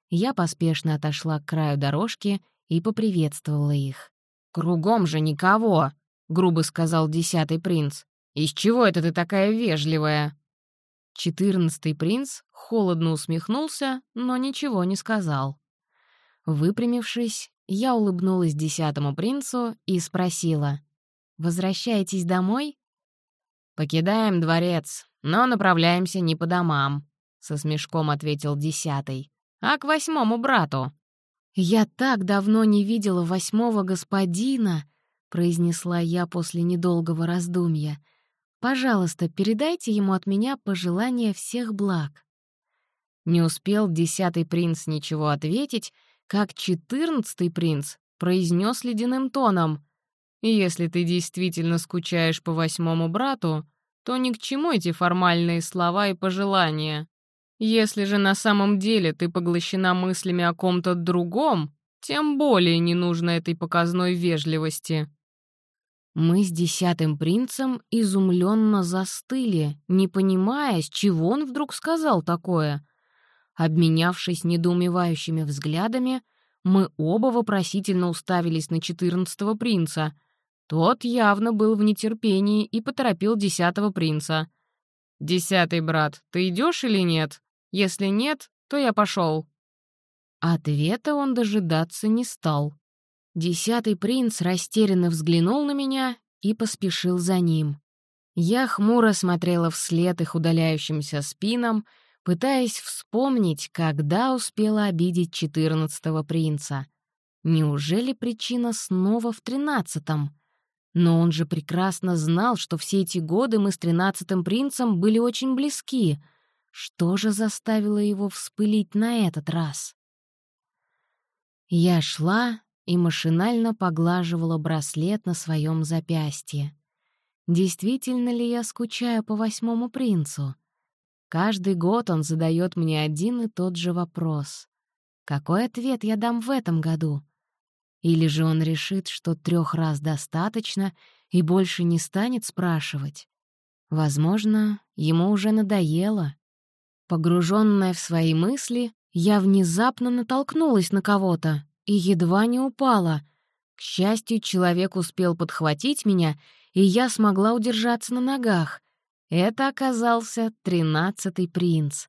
Speaker 1: Я поспешно отошла к краю дорожки и поприветствовала их. «Кругом же никого!» — грубо сказал десятый принц. «Из чего это ты такая вежливая?» Четырнадцатый принц холодно усмехнулся, но ничего не сказал. Выпрямившись, я улыбнулась десятому принцу и спросила. «Возвращаетесь домой?» «Покидаем дворец, но направляемся не по домам», — со смешком ответил десятый, «а к восьмому брату». «Я так давно не видела восьмого господина», — произнесла я после недолгого раздумья — Пожалуйста, передайте ему от меня пожелания всех благ». Не успел десятый принц ничего ответить, как четырнадцатый принц произнес ледяным тоном. «Если ты действительно скучаешь по восьмому брату, то ни к чему эти формальные слова и пожелания. Если же на самом деле ты поглощена мыслями о ком-то другом, тем более не нужно этой показной вежливости». Мы с десятым принцем изумленно застыли, не понимая, с чего он вдруг сказал такое. Обменявшись недоумевающими взглядами, мы оба вопросительно уставились на четырнадцатого принца. Тот явно был в нетерпении и поторопил десятого принца. «Десятый брат, ты идешь или нет? Если нет, то я пошел. Ответа он дожидаться не стал. Десятый принц растерянно взглянул на меня и поспешил за ним. Я хмуро смотрела вслед их удаляющимся спинам, пытаясь вспомнить, когда успела обидеть четырнадцатого принца. Неужели причина снова в тринадцатом? Но он же прекрасно знал, что все эти годы мы с тринадцатым принцем были очень близки. Что же заставило его вспылить на этот раз? Я шла, и машинально поглаживала браслет на своем запястье. действительно ли я скучаю по восьмому принцу. Каждый год он задает мне один и тот же вопрос. Какой ответ я дам в этом году? Или же он решит, что трех раз достаточно и больше не станет спрашивать? Возможно, ему уже надоело. Погруженная в свои мысли, я внезапно натолкнулась на кого-то и едва не упала. К счастью, человек успел подхватить меня, и я смогла удержаться на ногах. Это оказался тринадцатый принц.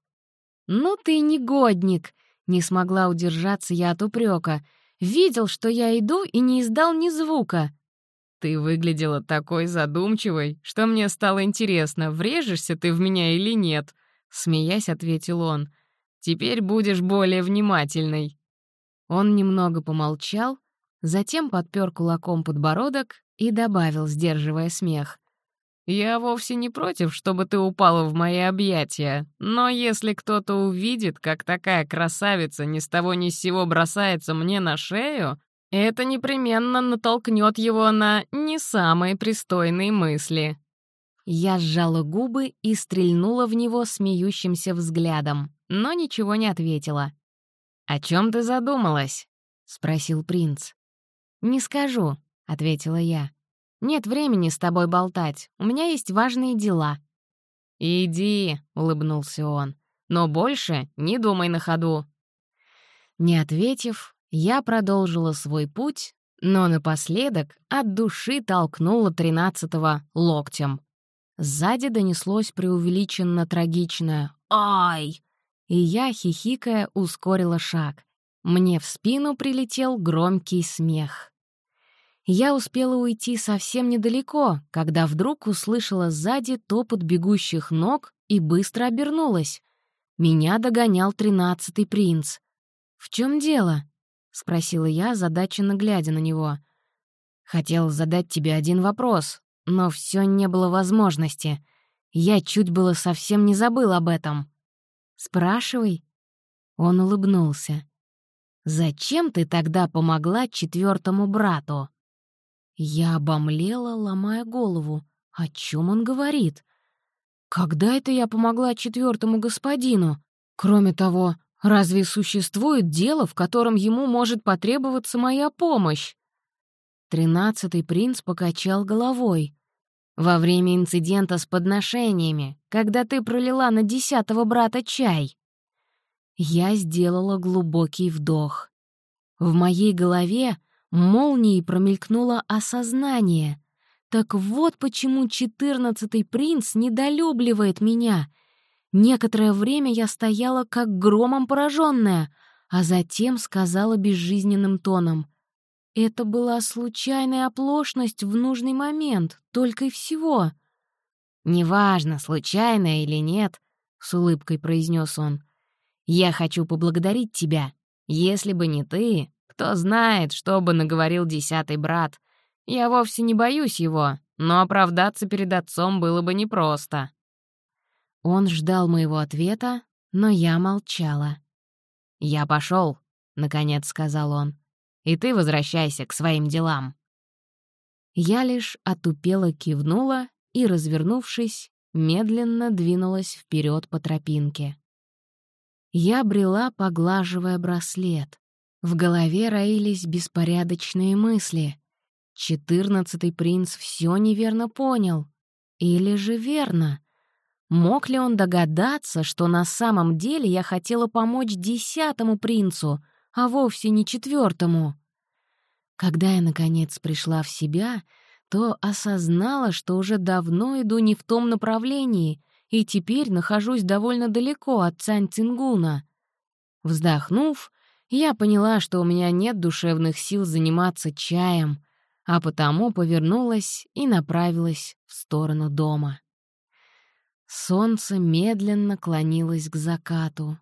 Speaker 1: «Ну ты негодник!» — не смогла удержаться я от упрека. Видел, что я иду, и не издал ни звука. «Ты выглядела такой задумчивой, что мне стало интересно, врежешься ты в меня или нет», — смеясь ответил он. «Теперь будешь более внимательной». Он немного помолчал, затем подпер кулаком подбородок и добавил, сдерживая смех. «Я вовсе не против, чтобы ты упала в мои объятия, но если кто-то увидит, как такая красавица ни с того ни с сего бросается мне на шею, это непременно натолкнет его на не самые пристойные мысли. Я сжала губы и стрельнула в него смеющимся взглядом, но ничего не ответила. «О чем ты задумалась?» — спросил принц. «Не скажу», — ответила я. «Нет времени с тобой болтать, у меня есть важные дела». «Иди», — улыбнулся он, — «но больше не думай на ходу». Не ответив, я продолжила свой путь, но напоследок от души толкнула тринадцатого локтем. Сзади донеслось преувеличенно трагичное «Ай!» И я, хихикая, ускорила шаг. Мне в спину прилетел громкий смех. Я успела уйти совсем недалеко, когда вдруг услышала сзади топот бегущих ног и быстро обернулась. Меня догонял тринадцатый принц. «В чем дело?» — спросила я, задаченно глядя на него. «Хотел задать тебе один вопрос, но все не было возможности. Я чуть было совсем не забыл об этом». «Спрашивай». Он улыбнулся. «Зачем ты тогда помогла четвертому брату?» Я обомлела, ломая голову. О чем он говорит? Когда это я помогла четвертому господину? Кроме того, Разве существует дело, в котором ему может потребоваться моя помощь? Тринадцатый принц покачал головой. Во время инцидента с подношениями, когда ты пролила на десятого брата чай. Я сделала глубокий вдох. В моей голове молнией промелькнуло осознание. Так вот почему четырнадцатый принц недолюбливает меня — Некоторое время я стояла как громом пораженная, а затем сказала безжизненным тоном. «Это была случайная оплошность в нужный момент, только и всего». «Неважно, случайно или нет», — с улыбкой произнес он. «Я хочу поблагодарить тебя. Если бы не ты, кто знает, что бы наговорил десятый брат. Я вовсе не боюсь его, но оправдаться перед отцом было бы непросто». Он ждал моего ответа, но я молчала. «Я пошел, наконец сказал он, — «и ты возвращайся к своим делам». Я лишь отупело кивнула и, развернувшись, медленно двинулась вперед по тропинке. Я брела, поглаживая браслет. В голове роились беспорядочные мысли. Четырнадцатый принц все неверно понял. Или же верно? Мог ли он догадаться, что на самом деле я хотела помочь десятому принцу, а вовсе не четвертому? Когда я, наконец, пришла в себя, то осознала, что уже давно иду не в том направлении и теперь нахожусь довольно далеко от Цань-Цингуна. Вздохнув, я поняла, что у меня нет душевных сил заниматься чаем, а потому повернулась и направилась в сторону дома. Солнце медленно клонилось к закату.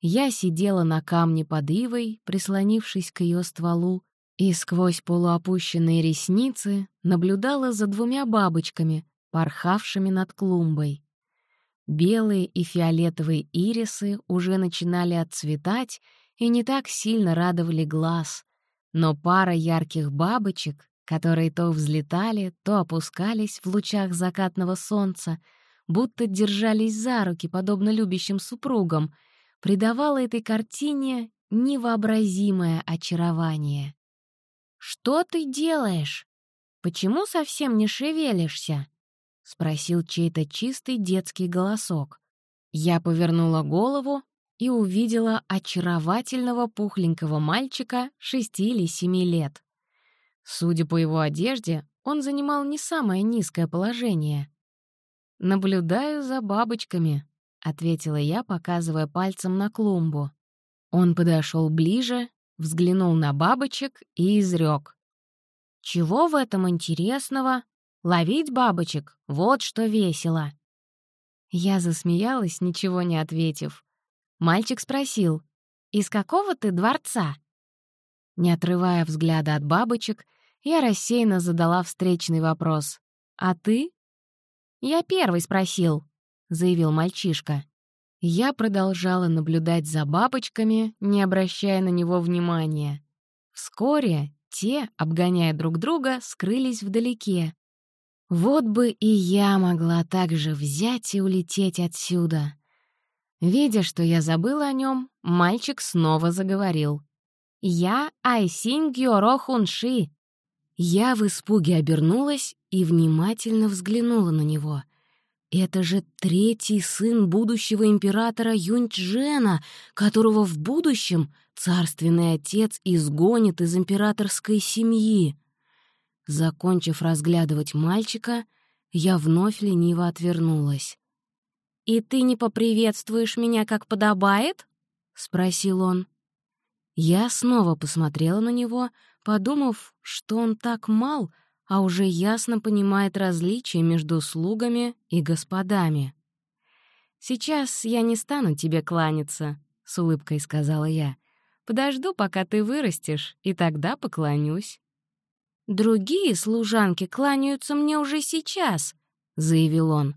Speaker 1: Я сидела на камне под ивой, прислонившись к ее стволу, и сквозь полуопущенные ресницы наблюдала за двумя бабочками, порхавшими над клумбой. Белые и фиолетовые ирисы уже начинали отцветать и не так сильно радовали глаз, но пара ярких бабочек, которые то взлетали, то опускались в лучах закатного солнца, будто держались за руки, подобно любящим супругам, придавало этой картине невообразимое очарование. «Что ты делаешь? Почему совсем не шевелишься?» — спросил чей-то чистый детский голосок. Я повернула голову и увидела очаровательного пухленького мальчика шести или семи лет. Судя по его одежде, он занимал не самое низкое положение. «Наблюдаю за бабочками», — ответила я, показывая пальцем на клумбу. Он подошел ближе, взглянул на бабочек и изрек. «Чего в этом интересного? Ловить бабочек — вот что весело!» Я засмеялась, ничего не ответив. Мальчик спросил, «Из какого ты дворца?» Не отрывая взгляда от бабочек, я рассеянно задала встречный вопрос. «А ты?» «Я первый спросил», — заявил мальчишка. Я продолжала наблюдать за бабочками, не обращая на него внимания. Вскоре те, обгоняя друг друга, скрылись вдалеке. Вот бы и я могла так же взять и улететь отсюда. Видя, что я забыла о нем, мальчик снова заговорил. «Я Айсинь Гёро Хунши». Я в испуге обернулась и внимательно взглянула на него. Это же третий сын будущего императора Юньчжена, которого в будущем царственный отец изгонит из императорской семьи. Закончив разглядывать мальчика, я вновь лениво отвернулась. «И ты не поприветствуешь меня, как подобает?» — спросил он. Я снова посмотрела на него, подумав, что он так мал — а уже ясно понимает различия между слугами и господами. «Сейчас я не стану тебе кланяться», — с улыбкой сказала я. «Подожду, пока ты вырастешь, и тогда поклонюсь». «Другие служанки кланяются мне уже сейчас», — заявил он.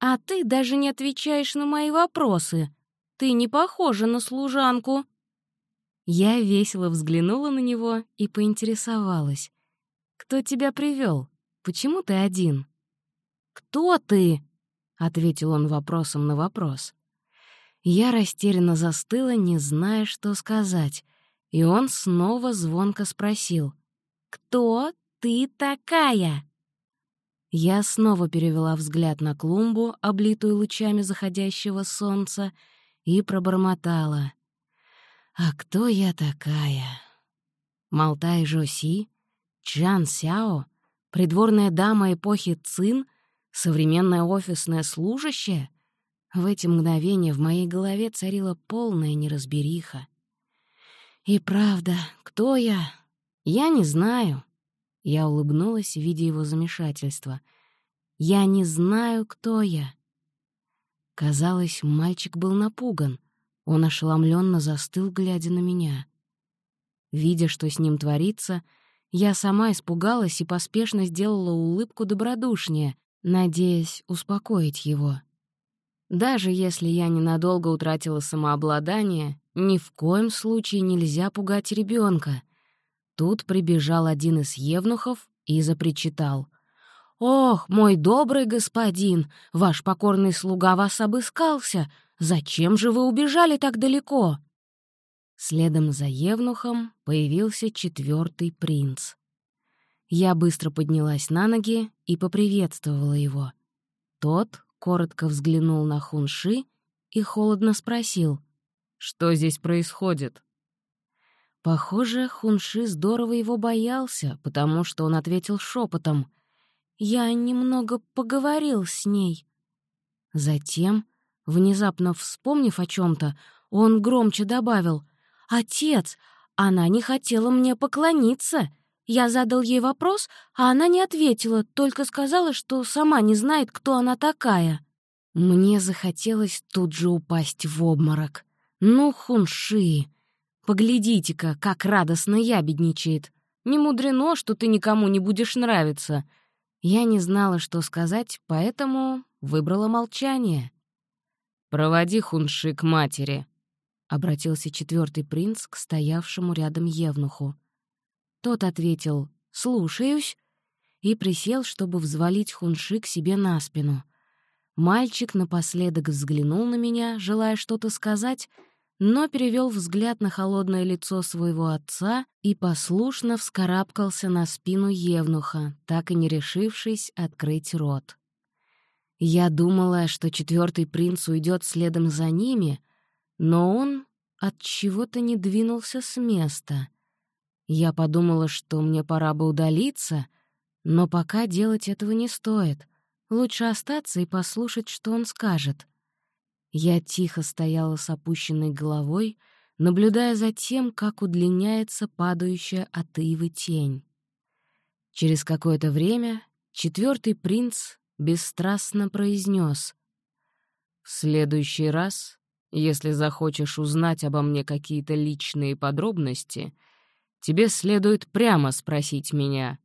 Speaker 1: «А ты даже не отвечаешь на мои вопросы. Ты не похожа на служанку». Я весело взглянула на него и поинтересовалась. «Кто тебя привел? Почему ты один?» «Кто ты?» — ответил он вопросом на вопрос. Я растерянно застыла, не зная, что сказать, и он снова звонко спросил. «Кто ты такая?» Я снова перевела взгляд на клумбу, облитую лучами заходящего солнца, и пробормотала. «А кто я такая?» Малтай Жоси Чжан Сяо, придворная дама эпохи Цин, современная офисная служащая? В эти мгновения в моей голове царила полная неразбериха. И правда, кто я? Я не знаю. Я улыбнулась, видя его замешательство. Я не знаю, кто я. Казалось, мальчик был напуган. Он ошеломленно застыл, глядя на меня. Видя, что с ним творится, — я сама испугалась и поспешно сделала улыбку добродушнее, надеясь успокоить его. Даже если я ненадолго утратила самообладание, ни в коем случае нельзя пугать ребенка. Тут прибежал один из евнухов и запричитал. «Ох, мой добрый господин, ваш покорный слуга вас обыскался. Зачем же вы убежали так далеко?» Следом за Евнухом появился четвертый принц. Я быстро поднялась на ноги и поприветствовала его. Тот коротко взглянул на Хунши и холодно спросил, «Что здесь происходит?» Похоже, Хунши здорово его боялся, потому что он ответил шепотом, «Я немного поговорил с ней». Затем, внезапно вспомнив о чем то он громче добавил — «Отец, она не хотела мне поклониться. Я задал ей вопрос, а она не ответила, только сказала, что сама не знает, кто она такая». Мне захотелось тут же упасть в обморок. «Ну, хунши, поглядите-ка, как радостно ябедничает. Не мудрено, что ты никому не будешь нравиться». Я не знала, что сказать, поэтому выбрала молчание. «Проводи хунши к матери», — обратился четвертый принц к стоявшему рядом Евнуху. Тот ответил «Слушаюсь», и присел, чтобы взвалить хунши к себе на спину. Мальчик напоследок взглянул на меня, желая что-то сказать, но перевел взгляд на холодное лицо своего отца и послушно вскарабкался на спину Евнуха, так и не решившись открыть рот. Я думала, что четвертый принц уйдет следом за ними, но он от чего-то не двинулся с места. Я подумала, что мне пора бы удалиться, но пока делать этого не стоит. Лучше остаться и послушать, что он скажет. Я тихо стояла с опущенной головой, наблюдая за тем, как удлиняется падающая от ивы тень. Через какое-то время четвертый принц бесстрастно произнес: «В следующий раз, если захочешь узнать обо мне какие-то личные подробности, тебе следует прямо спросить меня».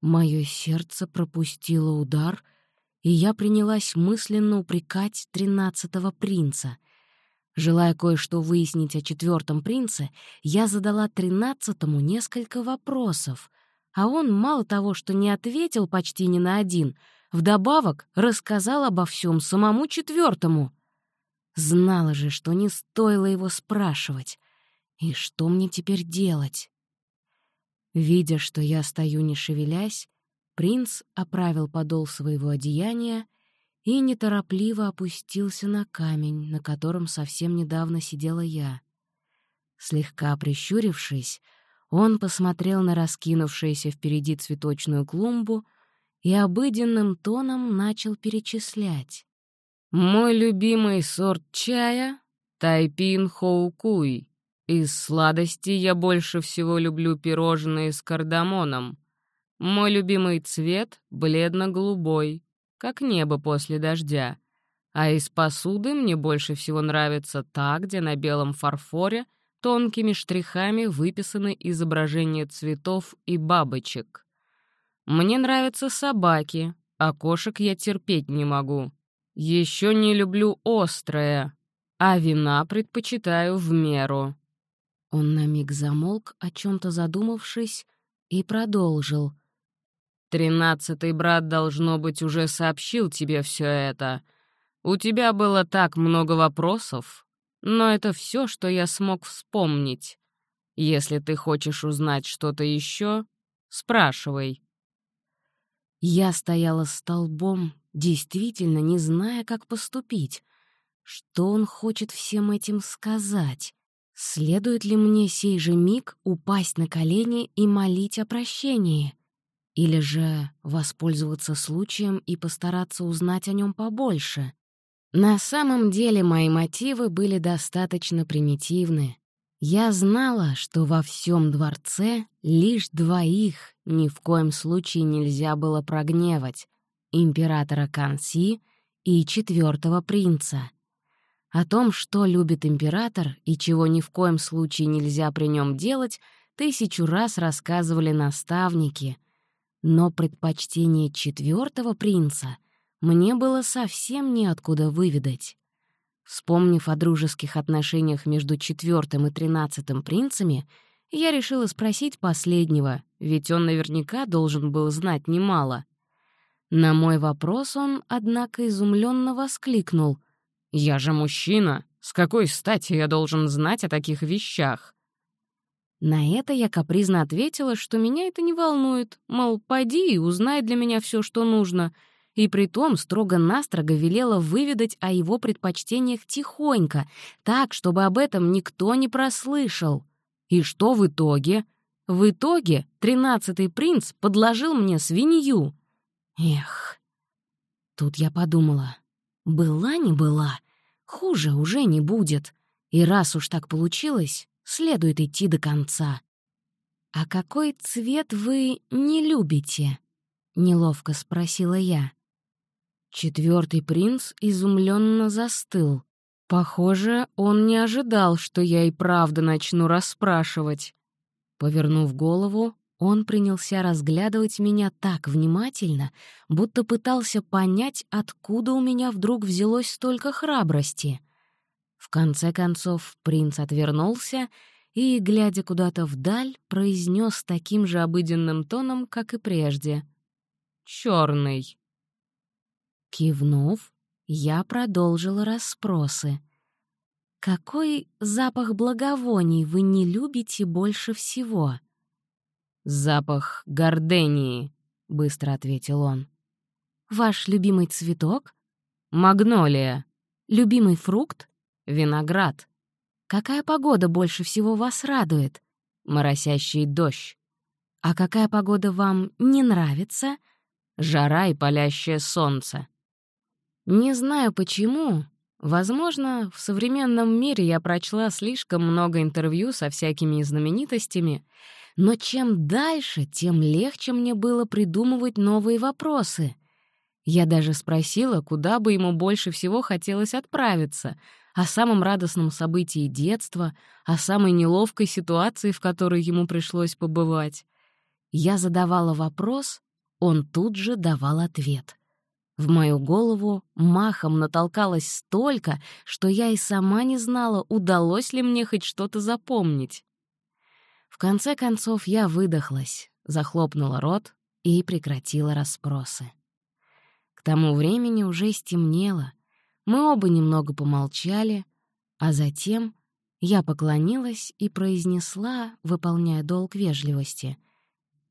Speaker 1: Мое сердце пропустило удар, и я принялась мысленно упрекать тринадцатого принца. Желая кое-что выяснить о четвертом принце, я задала тринадцатому несколько вопросов, а он мало того, что не ответил почти ни на один — Вдобавок рассказал обо всем самому четвертому. Знала же, что не стоило его спрашивать. И что мне теперь делать? Видя, что я стою не шевелясь, принц оправил подол своего одеяния и неторопливо опустился на камень, на котором совсем недавно сидела я. Слегка прищурившись, он посмотрел на раскинувшуюся впереди цветочную клумбу — и обыденным тоном начал перечислять. «Мой любимый сорт чая — тайпин хоукуй. Из сладостей я больше всего люблю пирожные с кардамоном. Мой любимый цвет — бледно-голубой, как небо после дождя. А из посуды мне больше всего нравится та, где на белом фарфоре тонкими штрихами выписаны изображения цветов и бабочек. Мне нравятся собаки, а кошек я терпеть не могу. Еще не люблю острое, а вина предпочитаю в меру». Он на миг замолк, о чем то задумавшись, и продолжил. «Тринадцатый брат, должно быть, уже сообщил тебе все это. У тебя было так много вопросов, но это все, что я смог вспомнить. Если ты хочешь узнать что-то еще, спрашивай». Я стояла столбом, действительно не зная, как поступить. Что он хочет всем этим сказать? Следует ли мне сей же миг упасть на колени и молить о прощении? Или же воспользоваться случаем и постараться узнать о нем побольше? На самом деле мои мотивы были достаточно примитивны. Я знала, что во всем дворце лишь двоих ни в коем случае нельзя было прогневать — императора Канси и четвертого принца. О том, что любит император и чего ни в коем случае нельзя при нем делать, тысячу раз рассказывали наставники. Но предпочтение четвертого принца мне было совсем неоткуда выведать. Вспомнив о дружеских отношениях между четвертым и тринадцатым принцами, я решила спросить последнего, ведь он наверняка должен был знать немало. На мой вопрос он, однако, изумленно воскликнул. «Я же мужчина! С какой стати я должен знать о таких вещах?» На это я капризно ответила, что меня это не волнует, мол, пойди и узнай для меня все, что нужно — и притом строго-настрого велела выведать о его предпочтениях тихонько, так, чтобы об этом никто не прослышал. И что в итоге? В итоге тринадцатый принц подложил мне свинью. Эх. Тут я подумала. Была не была, хуже уже не будет. И раз уж так получилось, следует идти до конца. «А какой цвет вы не любите?» — неловко спросила я. Четвертый принц изумленно застыл. Похоже, он не ожидал, что я и правда начну расспрашивать. Повернув голову, он принялся разглядывать меня так внимательно, будто пытался понять, откуда у меня вдруг взялось столько храбрости. В конце концов принц отвернулся и, глядя куда-то вдаль, произнес таким же обыденным тоном, как и прежде. «Чёрный». Кивнув, я продолжила расспросы. «Какой запах благовоний вы не любите больше всего?» «Запах гордении», — быстро ответил он. «Ваш любимый цветок?» «Магнолия». «Любимый фрукт?» «Виноград». «Какая погода больше всего вас радует?» «Моросящий дождь». «А какая погода вам не нравится?» «Жара и палящее солнце». Не знаю почему, возможно, в современном мире я прочла слишком много интервью со всякими знаменитостями — но чем дальше, тем легче мне было придумывать новые вопросы. Я даже спросила, куда бы ему больше всего хотелось отправиться, о самом радостном событии детства, о самой неловкой ситуации, в которой ему пришлось побывать. Я задавала вопрос, он тут же давал ответ. В мою голову махом натолкалось столько, что я и сама не знала, удалось ли мне хоть что-то запомнить. В конце концов я выдохлась, захлопнула рот и прекратила расспросы. К тому времени уже стемнело, мы оба немного помолчали, а затем я поклонилась и произнесла, выполняя долг вежливости,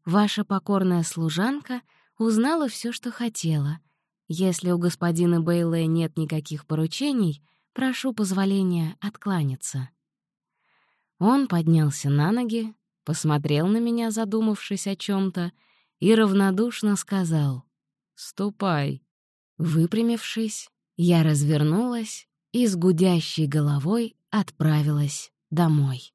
Speaker 1: «Ваша покорная служанка узнала все, что хотела. Если у господина Бейле нет никаких поручений, прошу позволения откланяться». Он поднялся на ноги, посмотрел на меня, задумавшись о чем то и равнодушно сказал «Ступай». Выпрямившись, я развернулась и с гудящей головой отправилась домой.